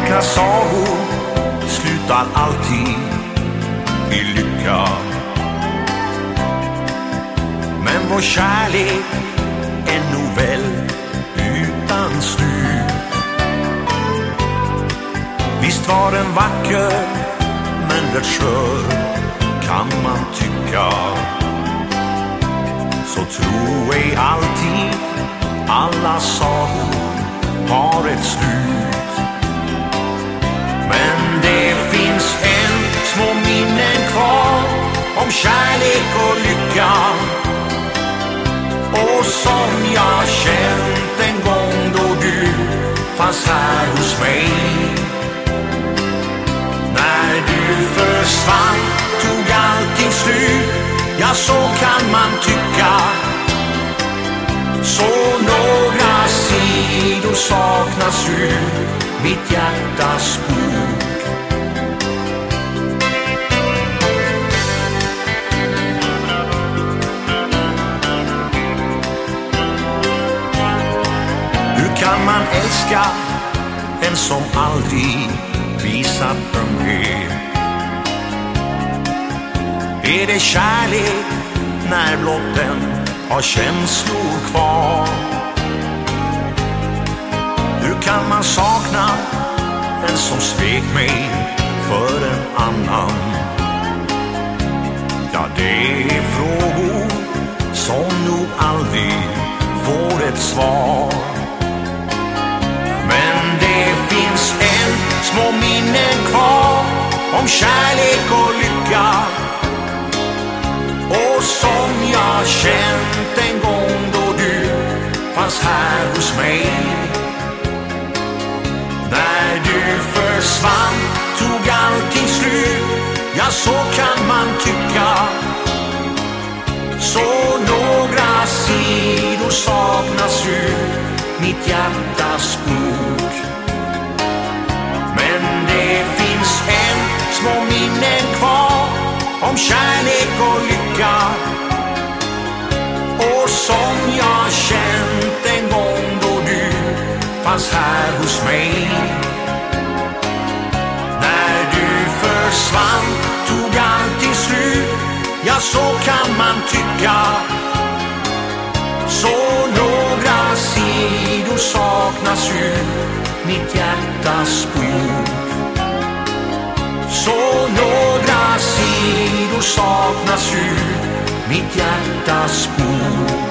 vackra sagor slutar alltid i lycka. Men vår kärlek är novell utan slut. Visst var den vacker, men rätt skör kan man tycka. Så tro ej alltid alla sagor har ett slut. Men det finns än små minnen kvar om kärlek och lycka. Och som jag känt en gång då du fanns här hos mig. När du försvann tog allting slut, ja så kan man tycka. Så några sidor saknas ur mitt hjärtas bok. Kan man älska en som aldrig visat ömhet? Är det kärlek när blott den har känslor kvar? Hur kan man sakna en som svek mig för en annan? Ja, det är frågor som nog aldrig får ett svar. Kärlek och lycka. Och som jag känt en gång då du fanns här hos mig. När du försvann tog allting slut, ja så kan man tycka. Så några sidor saknas ur mitt hjärtas bok. Om kärlek och lycka. Och som jag känt en gång då du fanns här hos mig. När du försvann tog allting slut, ja så kan man tycka. Så några sidor saknas ur mitt hjärtas bok. saknas ju mitt hjärtas spor